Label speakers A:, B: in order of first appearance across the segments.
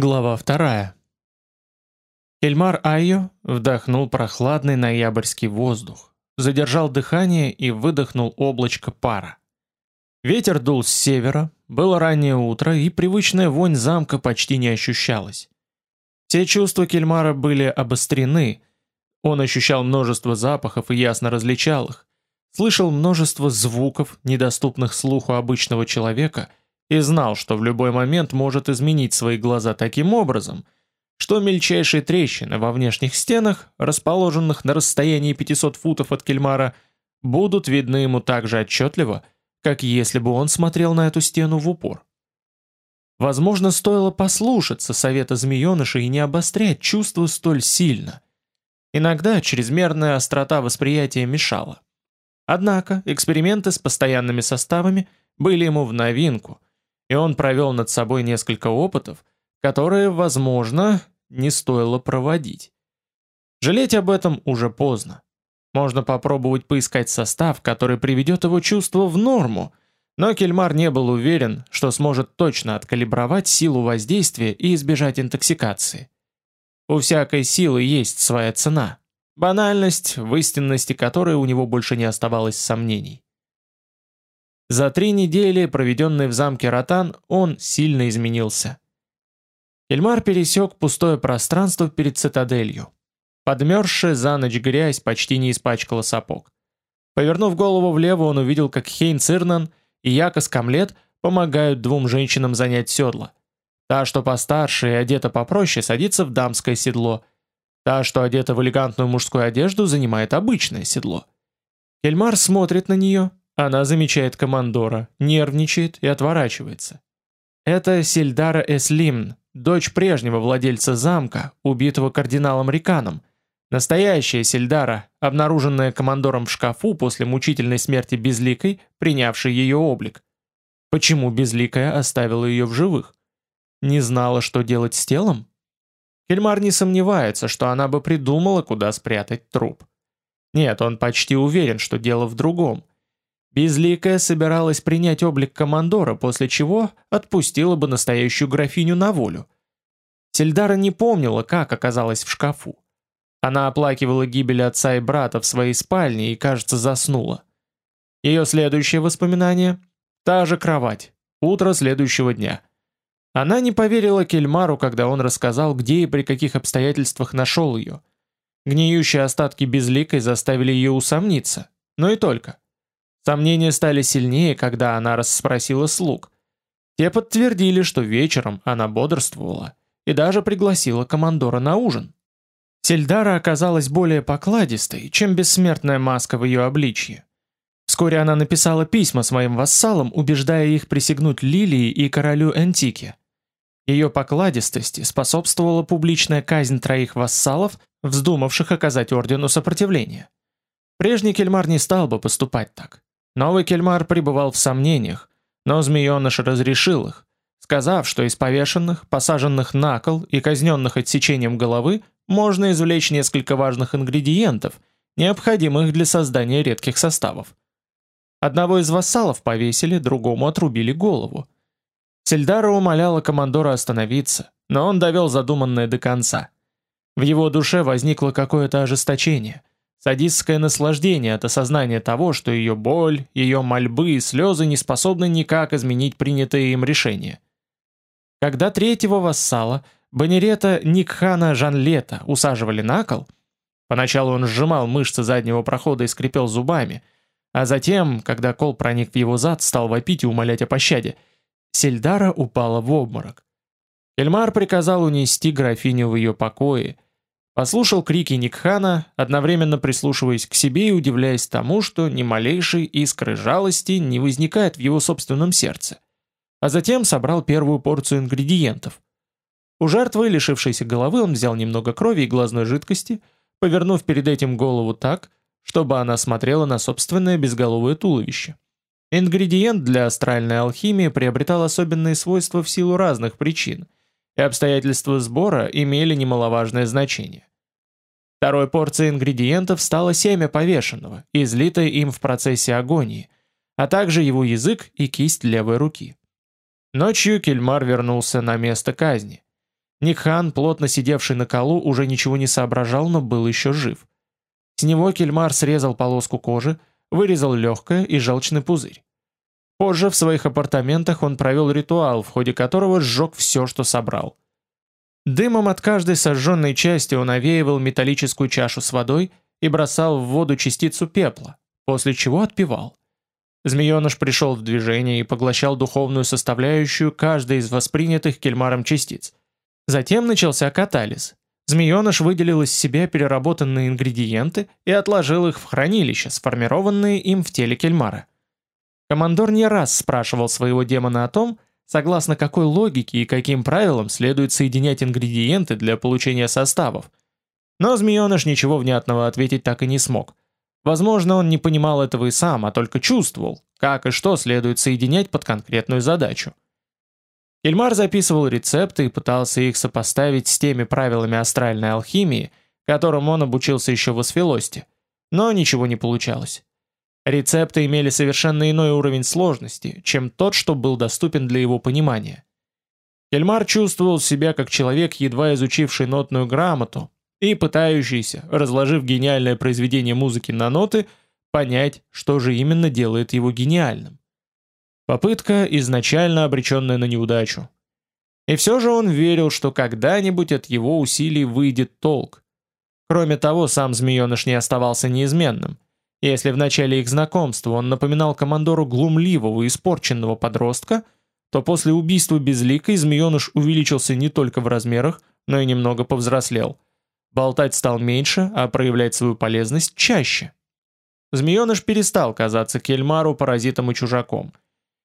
A: Глава вторая. Эльмар Айо вдохнул прохладный ноябрьский воздух, задержал дыхание и выдохнул облачко пара. Ветер дул с севера, было раннее утро, и привычная вонь замка почти не ощущалась. Все чувства Кельмара были обострены, он ощущал множество запахов и ясно различал их, слышал множество звуков, недоступных слуху обычного человека, и знал, что в любой момент может изменить свои глаза таким образом, что мельчайшие трещины во внешних стенах, расположенных на расстоянии 500 футов от Кельмара, будут видны ему так же отчетливо, как если бы он смотрел на эту стену в упор. Возможно, стоило послушаться совета змееныша и не обострять чувства столь сильно. Иногда чрезмерная острота восприятия мешала. Однако эксперименты с постоянными составами были ему в новинку – и он провел над собой несколько опытов, которые, возможно, не стоило проводить. Жалеть об этом уже поздно. Можно попробовать поискать состав, который приведет его чувство в норму, но Кельмар не был уверен, что сможет точно откалибровать силу воздействия и избежать интоксикации. У всякой силы есть своя цена, банальность, в истинности которой у него больше не оставалось сомнений. За три недели, проведенные в замке Ротан, он сильно изменился. Эльмар пересек пустое пространство перед цитаделью. Подмерзшая за ночь грязь почти не испачкала сапог. Повернув голову влево, он увидел, как Хейн Цирнан и Якос Камлет помогают двум женщинам занять седла. Та, что постарше и одета попроще, садится в дамское седло. Та, что одета в элегантную мужскую одежду, занимает обычное седло. Эльмар смотрит на нее, она замечает командора, нервничает и отворачивается. Это Сильдара Эслимн, дочь прежнего владельца замка, убитого кардиналом Риканом. Настоящая Сильдара, обнаруженная командором в шкафу после мучительной смерти Безликой, принявшей ее облик. Почему Безликая оставила ее в живых? Не знала, что делать с телом? Кельмар не сомневается, что она бы придумала, куда спрятать труп. Нет, он почти уверен, что дело в другом. Безликая собиралась принять облик командора, после чего отпустила бы настоящую графиню на волю. Сельдара не помнила, как оказалась в шкафу. Она оплакивала гибель отца и брата в своей спальне и, кажется, заснула. Ее следующее воспоминание – та же кровать, утро следующего дня. Она не поверила Кельмару, когда он рассказал, где и при каких обстоятельствах нашел ее. Гниющие остатки безликой заставили ее усомниться, но и только – Сомнения стали сильнее, когда она расспросила слуг. Те подтвердили, что вечером она бодрствовала и даже пригласила командора на ужин. Сельдара оказалась более покладистой, чем бессмертная маска в ее обличье. Вскоре она написала письма своим вассалам, убеждая их присягнуть Лилии и королю Энтике. Ее покладистости способствовала публичная казнь троих вассалов, вздумавших оказать ордену сопротивление. Прежний Кельмар не стал бы поступать так. Новый Кельмар пребывал в сомнениях, но змееныш разрешил их, сказав, что из повешенных, посаженных на кол и казненных отсечением головы можно извлечь несколько важных ингредиентов, необходимых для создания редких составов. Одного из вассалов повесили, другому отрубили голову. Сельдара умоляла командора остановиться, но он довел задуманное до конца. В его душе возникло какое-то ожесточение. Садистское наслаждение от осознания того, что ее боль, ее мольбы и слезы не способны никак изменить принятое им решение. Когда третьего вассала, Банерета Никхана Жанлета, усаживали на кол, поначалу он сжимал мышцы заднего прохода и скрипел зубами, а затем, когда кол проник в его зад, стал вопить и умолять о пощаде, Сельдара упала в обморок. Эльмар приказал унести графиню в ее покое, Послушал крики Никхана, одновременно прислушиваясь к себе и удивляясь тому, что ни малейшей искры жалости не возникает в его собственном сердце. А затем собрал первую порцию ингредиентов. У жертвы, лишившейся головы, он взял немного крови и глазной жидкости, повернув перед этим голову так, чтобы она смотрела на собственное безголовое туловище. Ингредиент для астральной алхимии приобретал особенные свойства в силу разных причин, и обстоятельства сбора имели немаловажное значение. Второй порцией ингредиентов стало семя повешенного, излитое им в процессе агонии, а также его язык и кисть левой руки. Ночью Кельмар вернулся на место казни. Никхан, плотно сидевший на колу, уже ничего не соображал, но был еще жив. С него Кельмар срезал полоску кожи, вырезал легкое и желчный пузырь. Позже в своих апартаментах он провел ритуал, в ходе которого сжег все, что собрал. Дымом от каждой сожженной части он овеивал металлическую чашу с водой и бросал в воду частицу пепла, после чего отпивал. Змееныш пришел в движение и поглощал духовную составляющую каждой из воспринятых кельмаром частиц. Затем начался катализ. Змееныш выделил из себя переработанные ингредиенты и отложил их в хранилище, сформированные им в теле кельмара. Командор не раз спрашивал своего демона о том, согласно какой логике и каким правилам следует соединять ингредиенты для получения составов. Но змееныш ничего внятного ответить так и не смог. Возможно, он не понимал этого и сам, а только чувствовал, как и что следует соединять под конкретную задачу. Кельмар записывал рецепты и пытался их сопоставить с теми правилами астральной алхимии, которым он обучился еще в Осфилосте, но ничего не получалось. Рецепты имели совершенно иной уровень сложности, чем тот, что был доступен для его понимания. Кельмар чувствовал себя как человек, едва изучивший нотную грамоту и пытающийся, разложив гениальное произведение музыки на ноты, понять, что же именно делает его гениальным. Попытка, изначально обреченная на неудачу. И все же он верил, что когда-нибудь от его усилий выйдет толк. Кроме того, сам змееныш не оставался неизменным – если в начале их знакомства он напоминал командору глумливого и испорченного подростка, то после убийства безликой змееныш увеличился не только в размерах, но и немного повзрослел. Болтать стал меньше, а проявлять свою полезность чаще. Змееныш перестал казаться Кельмару паразитом и чужаком.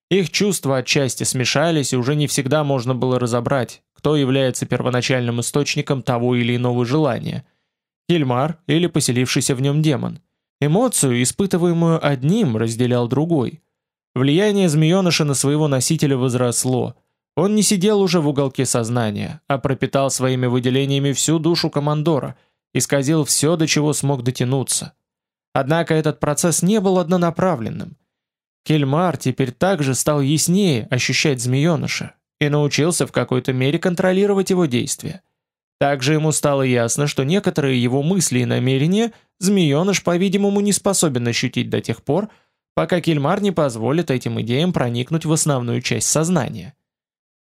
A: Их чувства отчасти смешались, и уже не всегда можно было разобрать, кто является первоначальным источником того или иного желания – Кельмар или поселившийся в нем демон – Эмоцию, испытываемую одним, разделял другой. Влияние змееныша на своего носителя возросло. Он не сидел уже в уголке сознания, а пропитал своими выделениями всю душу командора, исказил все, до чего смог дотянуться. Однако этот процесс не был однонаправленным. Кельмар теперь также стал яснее ощущать змееныша и научился в какой-то мере контролировать его действия. Также ему стало ясно, что некоторые его мысли и намерения змееныш, по-видимому, не способен ощутить до тех пор, пока Кельмар не позволит этим идеям проникнуть в основную часть сознания.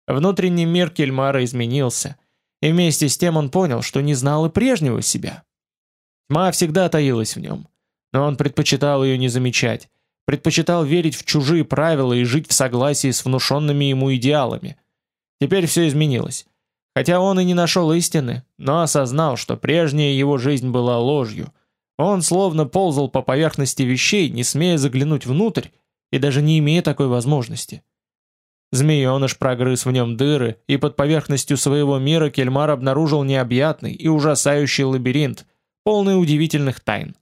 A: Внутренний мир Кельмара изменился, и вместе с тем он понял, что не знал и прежнего себя. Тьма всегда таилась в нем, но он предпочитал ее не замечать, предпочитал верить в чужие правила и жить в согласии с внушенными ему идеалами. Теперь все изменилось. Хотя он и не нашел истины, но осознал, что прежняя его жизнь была ложью. Он словно ползал по поверхности вещей, не смея заглянуть внутрь и даже не имея такой возможности. Змееныш прогрыз в нем дыры, и под поверхностью своего мира Кельмар обнаружил необъятный и ужасающий лабиринт, полный удивительных тайн.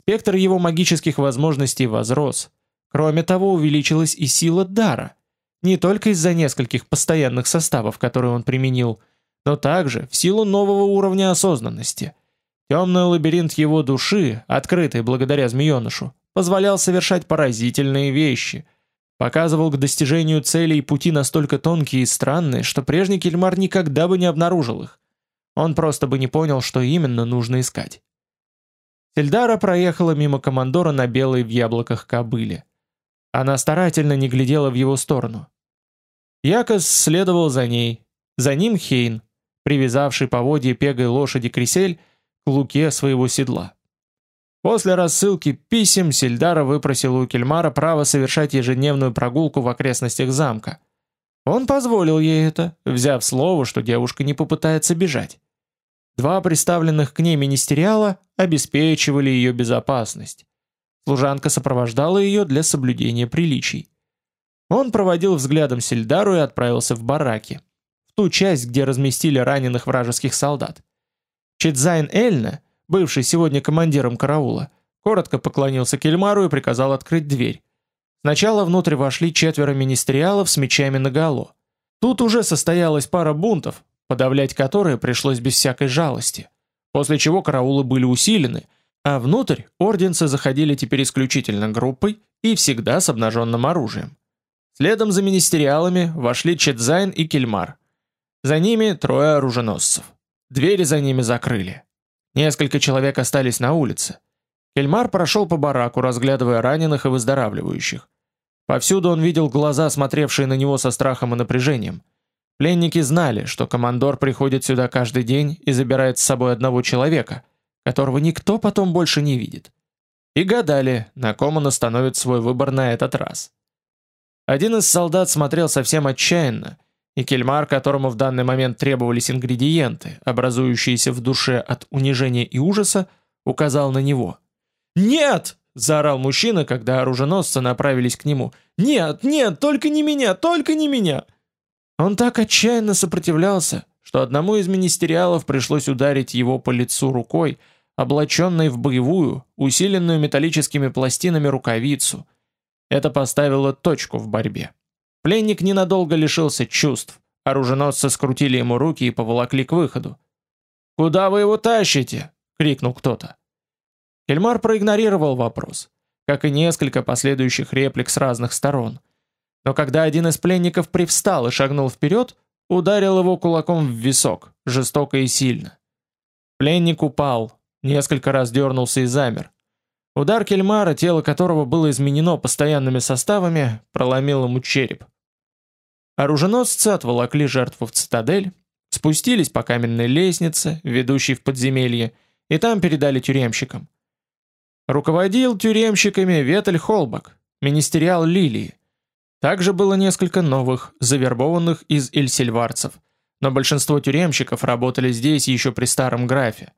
A: Спектр его магических возможностей возрос. Кроме того, увеличилась и сила дара – не только из-за нескольких постоянных составов, которые он применил, но также в силу нового уровня осознанности. Темный лабиринт его души, открытый благодаря змеенышу, позволял совершать поразительные вещи, показывал к достижению целей пути настолько тонкие и странные, что прежний Кельмар никогда бы не обнаружил их. Он просто бы не понял, что именно нужно искать. Сельдара проехала мимо командора на белой в яблоках кобыле. Она старательно не глядела в его сторону. Якос следовал за ней. За ним Хейн, привязавший поводье пегой лошади Крисель к луке своего седла. После рассылки писем Сельдара выпросил у Кельмара право совершать ежедневную прогулку в окрестностях замка. Он позволил ей это, взяв слово, что девушка не попытается бежать. Два представленных к ней министериала обеспечивали ее безопасность. Служанка сопровождала ее для соблюдения приличий. Он проводил взглядом Сельдару и отправился в бараки, в ту часть, где разместили раненых вражеских солдат. Чедзайн Эльна, бывший сегодня командиром караула, коротко поклонился Кельмару и приказал открыть дверь. Сначала внутрь вошли четверо министриалов с мечами наголо. Тут уже состоялась пара бунтов, подавлять которые пришлось без всякой жалости, после чего караулы были усилены, а внутрь орденцы заходили теперь исключительно группой и всегда с обнаженным оружием. Следом за министериалами вошли Четзайн и Кельмар. За ними трое оруженосцев. Двери за ними закрыли. Несколько человек остались на улице. Кельмар прошел по бараку, разглядывая раненых и выздоравливающих. Повсюду он видел глаза, смотревшие на него со страхом и напряжением. Пленники знали, что командор приходит сюда каждый день и забирает с собой одного человека, которого никто потом больше не видит. И гадали, на ком он остановит свой выбор на этот раз. Один из солдат смотрел совсем отчаянно, и Кельмар, которому в данный момент требовались ингредиенты, образующиеся в душе от унижения и ужаса, указал на него. «Нет!» — заорал мужчина, когда оруженосцы направились к нему. «Нет, нет, только не меня, только не меня!» Он так отчаянно сопротивлялся, что одному из министериалов пришлось ударить его по лицу рукой, облаченной в боевую, усиленную металлическими пластинами рукавицу. Это поставило точку в борьбе. Пленник ненадолго лишился чувств. Оруженосцы скрутили ему руки и поволокли к выходу. «Куда вы его тащите?» — крикнул кто-то. Кельмар проигнорировал вопрос, как и несколько последующих реплик с разных сторон. Но когда один из пленников привстал и шагнул вперед, ударил его кулаком в висок, жестоко и сильно. Пленник упал, несколько раз дернулся и замер. Удар Кельмара, тело которого было изменено постоянными составами, проломил ему череп. Оруженосцы отволокли жертву в цитадель, спустились по каменной лестнице, ведущей в подземелье, и там передали тюремщикам. Руководил тюремщиками Ветель Холбак, министериал Лилии. Также было несколько новых, завербованных из эльсильварцев, но большинство тюремщиков работали здесь еще при старом графе.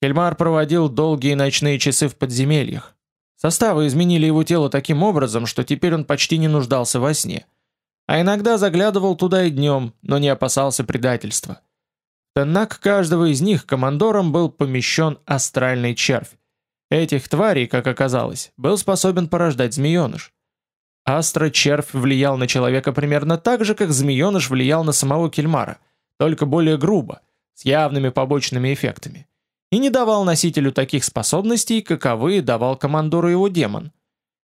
A: Кельмар проводил долгие ночные часы в подземельях. Составы изменили его тело таким образом, что теперь он почти не нуждался во сне – а иногда заглядывал туда и днем, но не опасался предательства. Теннак каждого из них командором был помещен астральный червь. Этих тварей, как оказалось, был способен порождать змееныш. Астро-червь влиял на человека примерно так же, как змееныш влиял на самого Кельмара, только более грубо, с явными побочными эффектами. И не давал носителю таких способностей, каковые давал командору его демон –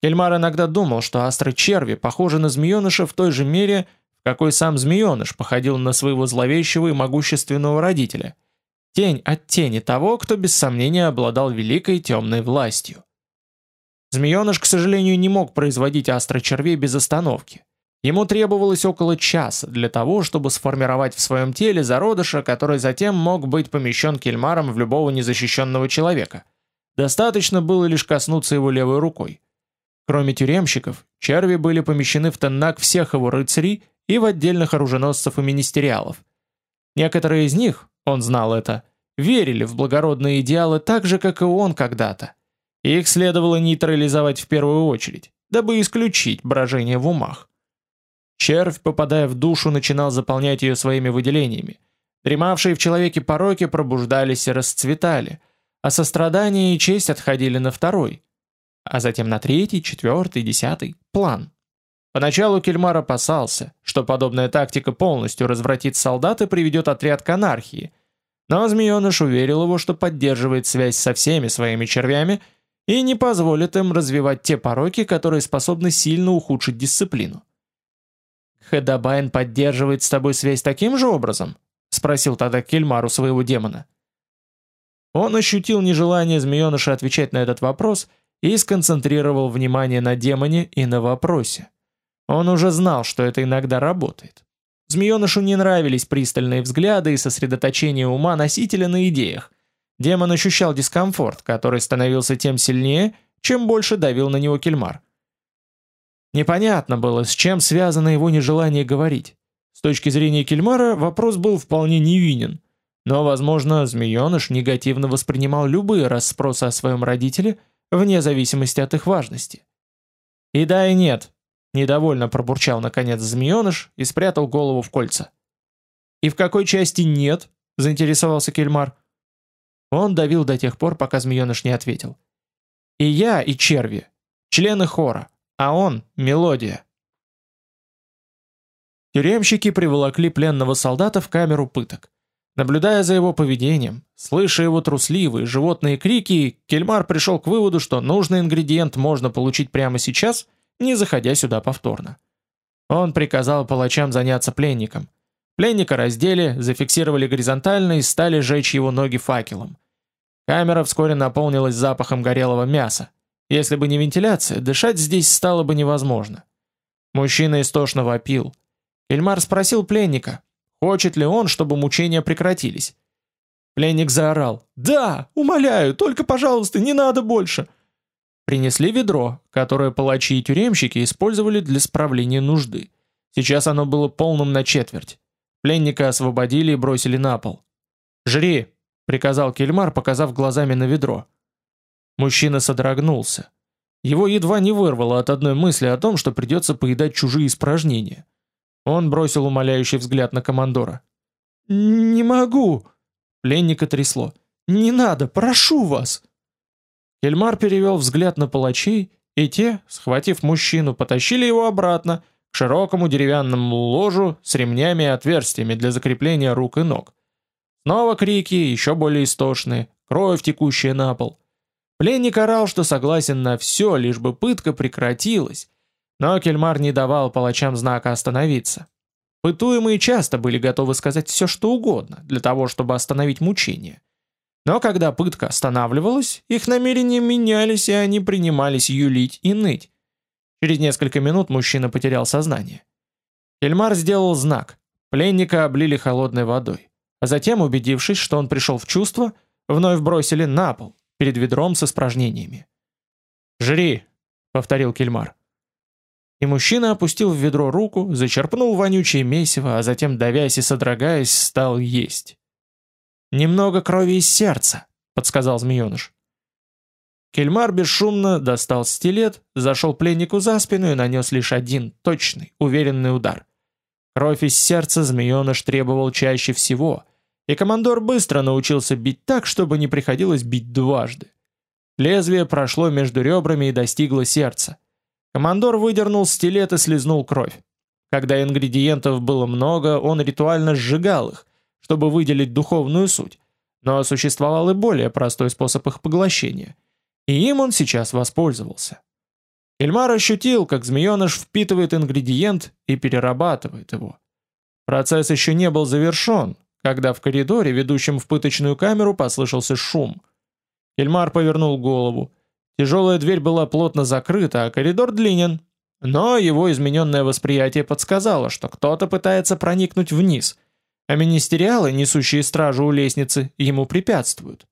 A: Кельмар иногда думал, что астры-черви похожи на змееныша в той же мере, в какой сам змееныш походил на своего зловещего и могущественного родителя. Тень от тени того, кто без сомнения обладал великой темной властью. Змееныш, к сожалению, не мог производить астрочервей без остановки. Ему требовалось около часа для того, чтобы сформировать в своем теле зародыша, который затем мог быть помещен кельмаром в любого незащищенного человека. Достаточно было лишь коснуться его левой рукой. Кроме тюремщиков, черви были помещены в теннак всех его рыцарей и в отдельных оруженосцев и министериалов. Некоторые из них, он знал это, верили в благородные идеалы так же, как и он когда-то. Их следовало нейтрализовать в первую очередь, дабы исключить брожение в умах. Червь, попадая в душу, начинал заполнять ее своими выделениями. Дремавшие в человеке пороки пробуждались и расцветали, а сострадание и честь отходили на второй, а затем на третий, четвертый, десятый план. Поначалу Кельмар опасался, что подобная тактика полностью развратит солдат и приведет отряд к анархии, но змееныш уверил его, что поддерживает связь со всеми своими червями и не позволит им развивать те пороки, которые способны сильно ухудшить дисциплину. «Хедабайн поддерживает с тобой связь таким же образом?» — спросил тогда Кельмар у своего демона. Он ощутил нежелание змееныша отвечать на этот вопрос и сконцентрировал внимание на демоне и на вопросе. Он уже знал, что это иногда работает. Змеенышу не нравились пристальные взгляды и сосредоточение ума носителя на идеях. Демон ощущал дискомфорт, который становился тем сильнее, чем больше давил на него кельмар. Непонятно было, с чем связано его нежелание говорить. С точки зрения кельмара вопрос был вполне невинен. Но, возможно, змееныш негативно воспринимал любые расспросы о своем родителе – вне зависимости от их важности. И да, и нет, недовольно пробурчал наконец змееныш и спрятал голову в кольца. И в какой части нет? заинтересовался Кельмар. Он давил до тех пор, пока змееныш не ответил. И я, и черви, члены хора, а он — мелодия. Тюремщики приволокли пленного солдата в камеру пыток. Наблюдая за его поведением, слыша его трусливые животные крики, Кельмар пришел к выводу, что нужный ингредиент можно получить прямо сейчас, не заходя сюда повторно. Он приказал палачам заняться пленником. Пленника раздели, зафиксировали горизонтально и стали жечь его ноги факелом. Камера вскоре наполнилась запахом горелого мяса. Если бы не вентиляция, дышать здесь стало бы невозможно. Мужчина истошно вопил. Эльмар спросил пленника, хочет ли он, чтобы мучения прекратились. Пленник заорал. «Да, умоляю, только, пожалуйста, не надо больше!» Принесли ведро, которое палачи и тюремщики использовали для справления нужды. Сейчас оно было полным на четверть. Пленника освободили и бросили на пол. «Жри!» — приказал Кельмар, показав глазами на ведро. Мужчина содрогнулся. Его едва не вырвало от одной мысли о том, что придется поедать чужие испражнения. Он бросил умоляющий взгляд на командора. «Не могу!» Пленника трясло. «Не надо, прошу вас!» Кельмар перевел взгляд на палачей, и те, схватив мужчину, потащили его обратно к широкому деревянному ложу с ремнями и отверстиями для закрепления рук и ног. Снова крики, еще более истошные, кровь текущая на пол. Пленник орал, что согласен на все, лишь бы пытка прекратилась, но Кельмар не давал палачам знака остановиться. Пытуемые часто были готовы сказать все, что угодно, для того, чтобы остановить мучение. Но когда пытка останавливалась, их намерения менялись, и они принимались юлить и ныть. Через несколько минут мужчина потерял сознание. Кельмар сделал знак. Пленника облили холодной водой. А затем, убедившись, что он пришел в чувство, вновь бросили на пол, перед ведром с испражнениями. «Жри!» — повторил Кельмар. И мужчина опустил в ведро руку, зачерпнул вонючее месиво, а затем, давясь и содрогаясь, стал есть. «Немного крови из сердца», — подсказал змееныш. Кельмар бесшумно достал стилет, зашел пленнику за спину и нанес лишь один, точный, уверенный удар. Кровь из сердца змееныш требовал чаще всего — и командор быстро научился бить так, чтобы не приходилось бить дважды. Лезвие прошло между ребрами и достигло сердца. Командор выдернул стилет и слезнул кровь. Когда ингредиентов было много, он ритуально сжигал их, чтобы выделить духовную суть. Но существовал и более простой способ их поглощения. И им он сейчас воспользовался. Эльмар ощутил, как змееныш впитывает ингредиент и перерабатывает его. Процесс еще не был завершен, когда в коридоре, ведущем в пыточную камеру, послышался шум. Эльмар повернул голову. Тяжелая дверь была плотно закрыта, а коридор длинен. Но его измененное восприятие подсказало, что кто-то пытается проникнуть вниз, а министериалы, несущие стражу у лестницы, ему препятствуют.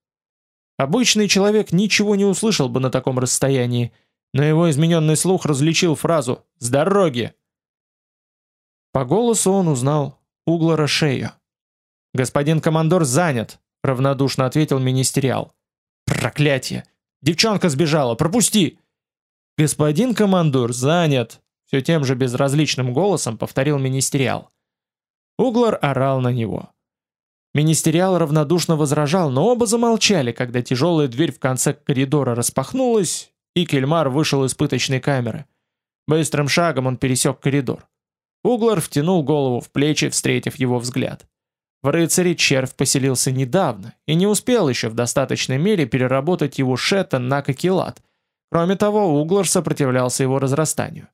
A: Обычный человек ничего не услышал бы на таком расстоянии, но его измененный слух различил фразу «С дороги!». По голосу он узнал Углара Шею. «Господин командор занят», — равнодушно ответил министериал. «Проклятие! Девчонка сбежала, пропусти!» «Господин командор занят», — все тем же безразличным голосом повторил министериал. Углар орал на него. Министериал равнодушно возражал, но оба замолчали, когда тяжелая дверь в конце коридора распахнулась, и Кельмар вышел из пыточной камеры. Быстрым шагом он пересек коридор. Углар втянул голову в плечи, встретив его взгляд. В рыцаре червь поселился недавно и не успел еще в достаточной мере переработать его шета на кокелат. Кроме того, Углар сопротивлялся его разрастанию.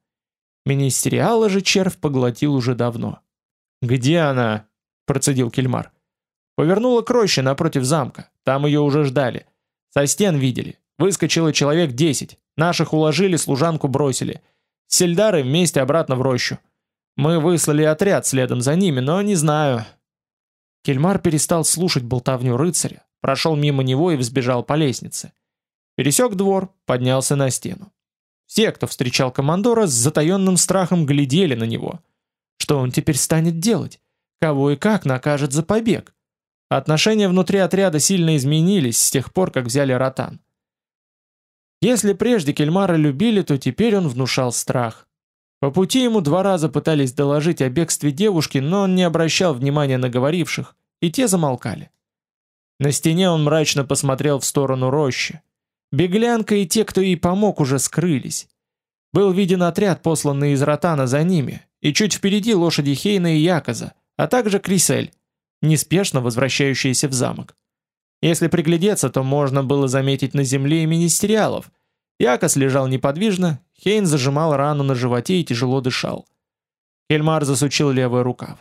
A: Министериала же червь поглотил уже давно. «Где она?» – процедил Кельмар. Повернула к роще напротив замка. Там ее уже ждали. Со стен видели. Выскочило человек десять. Наших уложили, служанку бросили. Сельдары вместе обратно в рощу. Мы выслали отряд следом за ними, но не знаю, Кельмар перестал слушать болтовню рыцаря, прошел мимо него и взбежал по лестнице. Пересек двор, поднялся на стену. Все, кто встречал командора, с затаенным страхом глядели на него. Что он теперь станет делать? Кого и как накажет за побег? Отношения внутри отряда сильно изменились с тех пор, как взяли Ротан. Если прежде Кельмара любили, то теперь он внушал страх. По пути ему два раза пытались доложить о бегстве девушки, но он не обращал внимания на говоривших, и те замолкали. На стене он мрачно посмотрел в сторону рощи. Беглянка и те, кто ей помог, уже скрылись. Был виден отряд, посланный из Ротана за ними, и чуть впереди лошади Хейна и Яказа, а также Крисель, неспешно возвращающиеся в замок. Если приглядеться, то можно было заметить на земле и министериалов. Якос лежал неподвижно, Хейн зажимал рану на животе и тяжело дышал. Хельмар засучил левый рукав.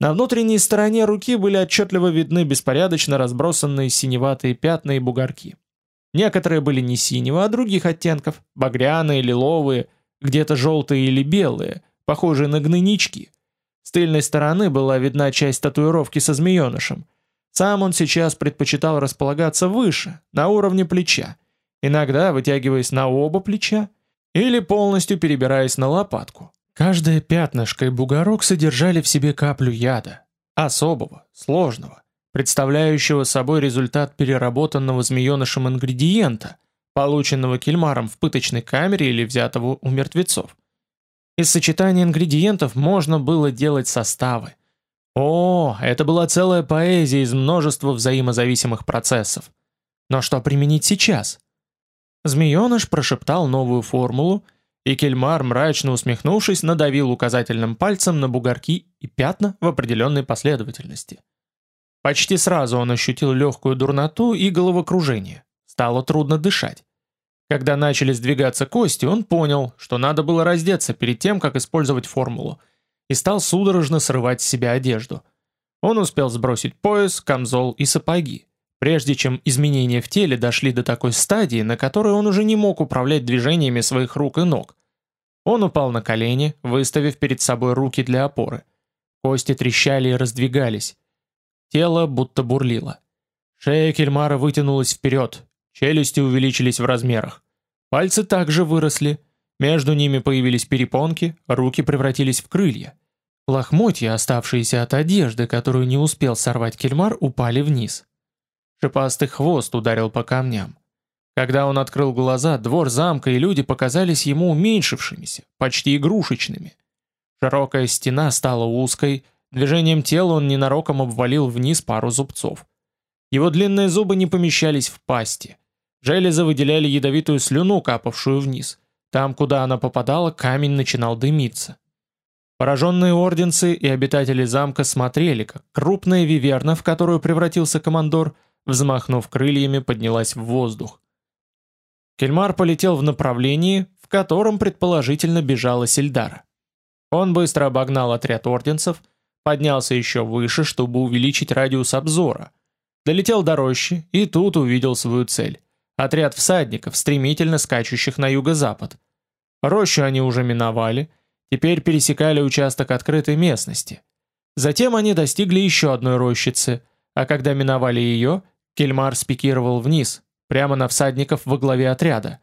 A: На внутренней стороне руки были отчетливо видны беспорядочно разбросанные синеватые пятна и бугорки. Некоторые были не синего, а других оттенков, багряные, лиловые, где-то желтые или белые, похожие на гнойнички. С тыльной стороны была видна часть татуировки со змеенышем. Сам он сейчас предпочитал располагаться выше, на уровне плеча, иногда вытягиваясь на оба плеча или полностью перебираясь на лопатку. Каждое пятнышко и бугорок содержали в себе каплю яда, особого, сложного, представляющего собой результат переработанного змеенышем ингредиента, полученного кельмаром в пыточной камере или взятого у мертвецов. Из сочетания ингредиентов можно было делать составы. О, это была целая поэзия из множества взаимозависимых процессов. Но что применить сейчас? Змееныш прошептал новую формулу, и Кельмар, мрачно усмехнувшись, надавил указательным пальцем на бугорки и пятна в определенной последовательности. Почти сразу он ощутил легкую дурноту и головокружение. Стало трудно дышать. Когда начали сдвигаться кости, он понял, что надо было раздеться перед тем, как использовать формулу, и стал судорожно срывать с себя одежду. Он успел сбросить пояс, камзол и сапоги, прежде чем изменения в теле дошли до такой стадии, на которой он уже не мог управлять движениями своих рук и ног. Он упал на колени, выставив перед собой руки для опоры. Кости трещали и раздвигались. Тело будто бурлило. Шея Кельмара вытянулась вперед, челюсти увеличились в размерах. Пальцы также выросли, между ними появились перепонки, руки превратились в крылья. Лохмотья, оставшиеся от одежды, которую не успел сорвать Кельмар, упали вниз. Шипастый хвост ударил по камням. Когда он открыл глаза, двор замка и люди показались ему уменьшившимися, почти игрушечными. Широкая стена стала узкой, движением тела он ненароком обвалил вниз пару зубцов. Его длинные зубы не помещались в пасти. Железы выделяли ядовитую слюну, капавшую вниз. Там, куда она попадала, камень начинал дымиться. Пораженные орденцы и обитатели замка смотрели, как крупная виверна, в которую превратился командор, взмахнув крыльями, поднялась в воздух. Кельмар полетел в направлении, в котором предположительно бежала Сильдара. Он быстро обогнал отряд орденцев, поднялся еще выше, чтобы увеличить радиус обзора. Долетел до рощи и тут увидел свою цель. Отряд всадников, стремительно скачущих на юго-запад. Рощу они уже миновали, теперь пересекали участок открытой местности. Затем они достигли еще одной рощицы, а когда миновали ее, Кельмар спикировал вниз, прямо на всадников во главе отряда.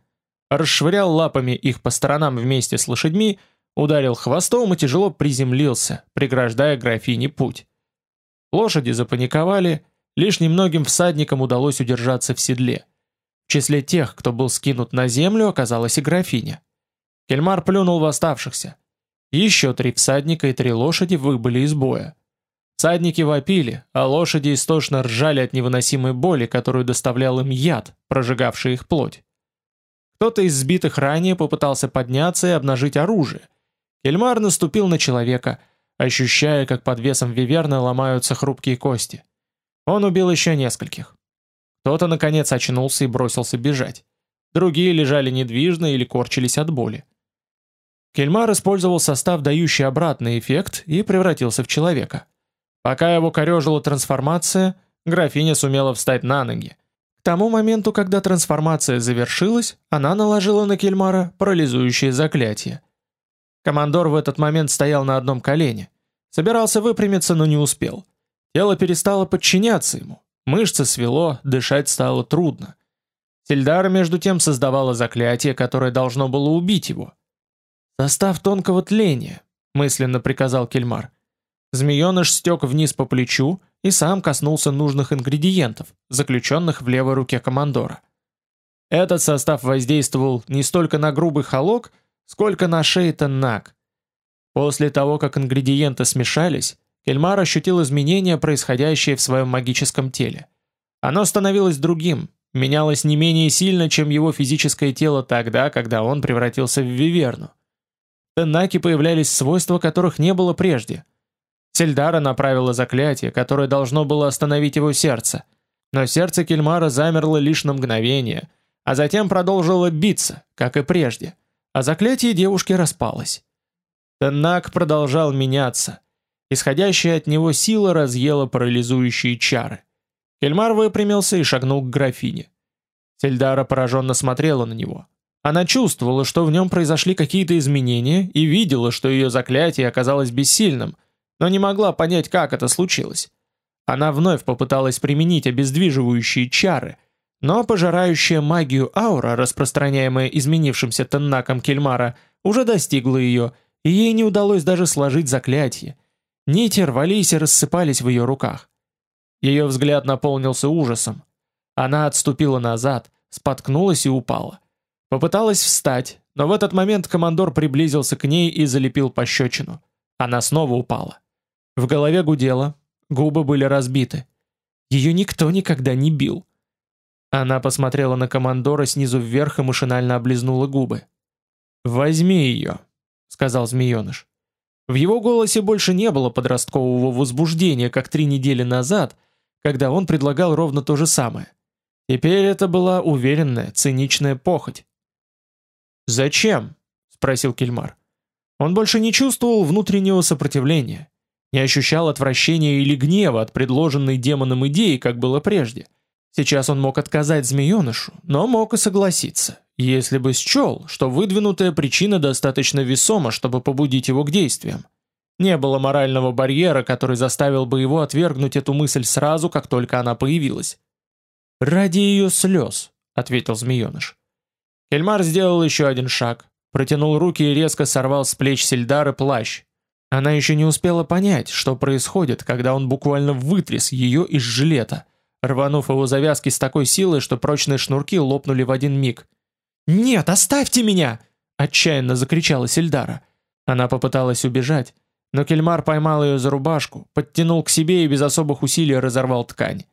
A: Расшвырял лапами их по сторонам вместе с лошадьми, ударил хвостом и тяжело приземлился, преграждая графине путь. Лошади запаниковали, лишь немногим всадникам удалось удержаться в седле. В числе тех, кто был скинут на землю, оказалась и графиня. Кельмар плюнул в оставшихся. Еще три всадника и три лошади выбыли из боя. Всадники вопили, а лошади истошно ржали от невыносимой боли, которую доставлял им яд, прожигавший их плоть. Кто-то из сбитых ранее попытался подняться и обнажить оружие. Кельмар наступил на человека, ощущая, как под весом виверны ломаются хрупкие кости. Он убил еще нескольких. Кто-то, наконец, очнулся и бросился бежать. Другие лежали недвижно или корчились от боли. Кельмар использовал состав, дающий обратный эффект, и превратился в человека. Пока его корежила трансформация, графиня сумела встать на ноги. К тому моменту, когда трансформация завершилась, она наложила на Кельмара парализующее заклятие. Командор в этот момент стоял на одном колене. Собирался выпрямиться, но не успел. Тело перестало подчиняться ему. Мышцы свело, дышать стало трудно. Сильдара между тем создавала заклятие, которое должно было убить его. «Состав тонкого тления», — мысленно приказал Кельмар. Змееныш стек вниз по плечу и сам коснулся нужных ингредиентов, заключенных в левой руке командора. Этот состав воздействовал не столько на грубый холок, сколько на шейтон-наг. После того, как ингредиенты смешались, Кельмар ощутил изменения, происходящие в своем магическом теле. Оно становилось другим, менялось не менее сильно, чем его физическое тело тогда, когда он превратился в виверну. В появлялись свойства, которых не было прежде – Сельдара направила заклятие, которое должно было остановить его сердце. Но сердце Кельмара замерло лишь на мгновение, а затем продолжило биться, как и прежде, а заклятие девушки распалось. Теннак продолжал меняться. Исходящая от него сила разъела парализующие чары. Кельмар выпрямился и шагнул к графине. Сельдара пораженно смотрела на него. Она чувствовала, что в нем произошли какие-то изменения, и видела, что ее заклятие оказалось бессильным, но не могла понять, как это случилось. Она вновь попыталась применить обездвиживающие чары, но пожирающая магию аура, распространяемая изменившимся Теннаком Кельмара, уже достигла ее, и ей не удалось даже сложить заклятие. Нити рвались и рассыпались в ее руках. Ее взгляд наполнился ужасом. Она отступила назад, споткнулась и упала. Попыталась встать, но в этот момент командор приблизился к ней и залепил пощечину. Она снова упала. В голове гудело, губы были разбиты. Ее никто никогда не бил. Она посмотрела на командора снизу вверх и машинально облизнула губы. «Возьми ее», — сказал змееныш. В его голосе больше не было подросткового возбуждения, как три недели назад, когда он предлагал ровно то же самое. Теперь это была уверенная, циничная похоть. «Зачем?» — спросил Кельмар. Он больше не чувствовал внутреннего сопротивления, не ощущал отвращения или гнева от предложенной демоном идеи, как было прежде. Сейчас он мог отказать змеенышу, но мог и согласиться, если бы счел, что выдвинутая причина достаточно весома, чтобы побудить его к действиям. Не было морального барьера, который заставил бы его отвергнуть эту мысль сразу, как только она появилась. «Ради ее слез», — ответил змееныш. Кельмар сделал еще один шаг, протянул руки и резко сорвал с плеч Сельдары плащ. Она еще не успела понять, что происходит, когда он буквально вытряс ее из жилета, рванув его завязки с такой силой, что прочные шнурки лопнули в один миг. «Нет, оставьте меня!» — отчаянно закричала Сельдара. Она попыталась убежать, но Кельмар поймал ее за рубашку, подтянул к себе и без особых усилий разорвал ткань.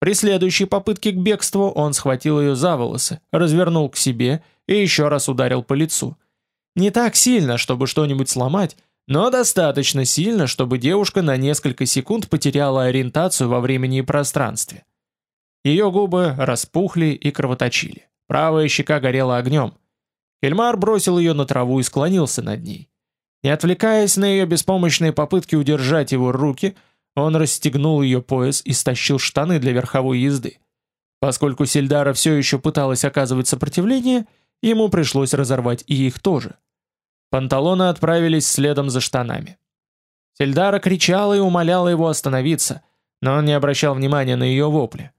A: При следующей попытке к бегству он схватил ее за волосы, развернул к себе и еще раз ударил по лицу. Не так сильно, чтобы что-нибудь сломать, но достаточно сильно, чтобы девушка на несколько секунд потеряла ориентацию во времени и пространстве. Ее губы распухли и кровоточили. Правая щека горела огнем. Кельмар бросил ее на траву и склонился над ней. Не отвлекаясь на ее беспомощные попытки удержать его руки, он расстегнул ее пояс и стащил штаны для верховой езды. Поскольку Сельдара все еще пыталась оказывать сопротивление, ему пришлось разорвать и их тоже. Панталоны отправились следом за штанами. Сельдара кричала и умоляла его остановиться, но он не обращал внимания на ее вопли.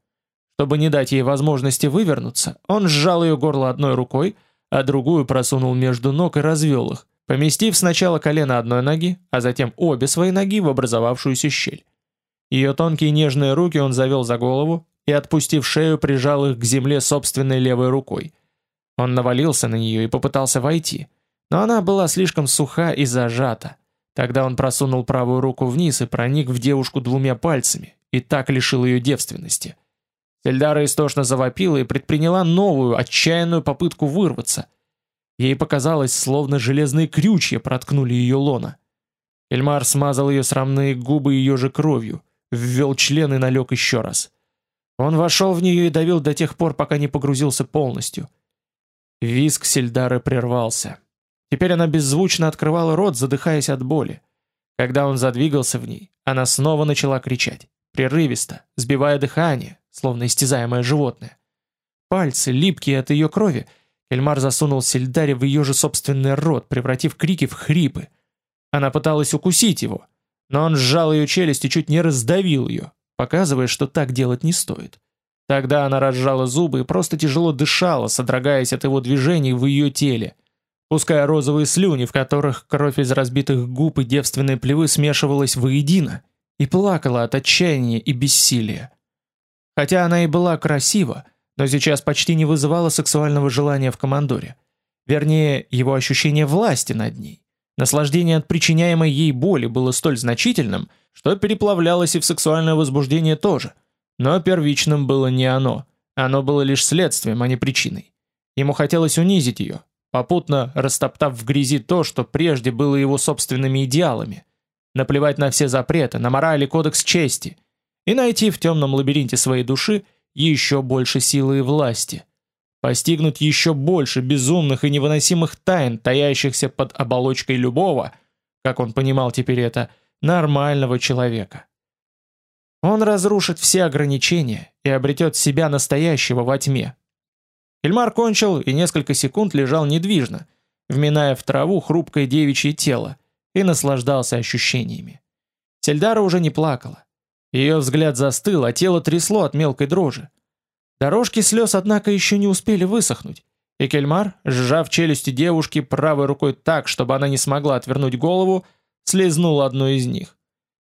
A: Чтобы не дать ей возможности вывернуться, он сжал ее горло одной рукой, а другую просунул между ног и развел их, поместив сначала колено одной ноги, а затем обе свои ноги в образовавшуюся щель. Ее тонкие нежные руки он завел за голову и, отпустив шею, прижал их к земле собственной левой рукой. Он навалился на нее и попытался войти, но она была слишком суха и зажата. Тогда он просунул правую руку вниз и проник в девушку двумя пальцами, и так лишил ее девственности. Сельдара истошно завопила и предприняла новую, отчаянную попытку вырваться. Ей показалось, словно железные крючья проткнули ее лона. Эльмар смазал ее срамные губы ее же кровью, ввел член и налег еще раз. Он вошел в нее и давил до тех пор, пока не погрузился полностью. Виск Сельдары прервался. Теперь она беззвучно открывала рот, задыхаясь от боли. Когда он задвигался в ней, она снова начала кричать, прерывисто, сбивая дыхание, словно истязаемое животное. Пальцы, липкие от ее крови, Эльмар засунул Сельдаре в ее же собственный рот, превратив крики в хрипы. Она пыталась укусить его, но он сжал ее челюсть и чуть не раздавил ее, показывая, что так делать не стоит. Тогда она разжала зубы и просто тяжело дышала, содрогаясь от его движений в ее теле, пуская розовые слюни, в которых кровь из разбитых губ и девственной плевы смешивалась воедино, и плакала от отчаяния и бессилия. Хотя она и была красива, но сейчас почти не вызывала сексуального желания в командоре. Вернее, его ощущение власти над ней. Наслаждение от причиняемой ей боли было столь значительным, что переплавлялось и в сексуальное возбуждение тоже. Но первичным было не оно. Оно было лишь следствием, а не причиной. Ему хотелось унизить ее, попутно растоптав в грязи то, что прежде было его собственными идеалами. Наплевать на все запреты, на мораль и кодекс чести – и найти в темном лабиринте своей души еще больше силы и власти, постигнуть еще больше безумных и невыносимых тайн, таящихся под оболочкой любого, как он понимал теперь это, нормального человека. Он разрушит все ограничения и обретет себя настоящего во тьме. Эльмар кончил и несколько секунд лежал недвижно, вминая в траву хрупкое девичье тело, и наслаждался ощущениями. Сельдара уже не плакала. Ее взгляд застыл, а тело трясло от мелкой дрожи. Дорожки слез, однако, еще не успели высохнуть, и Кельмар, сжав челюсти девушки правой рукой так, чтобы она не смогла отвернуть голову, слезнул одну из них.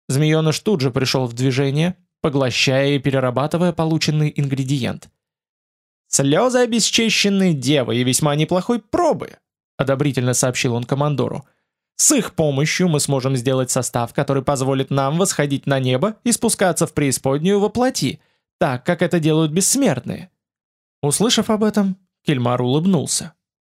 A: Змееныш тут же пришел в движение, поглощая и перерабатывая полученный ингредиент. «Слезы обесчищенной девы и весьма неплохой пробы», — одобрительно сообщил он командору. «С их помощью мы сможем сделать состав, который позволит нам восходить на небо и спускаться в преисподнюю во плоти, так, как это делают бессмертные». Услышав об этом, Кельмар улыбнулся.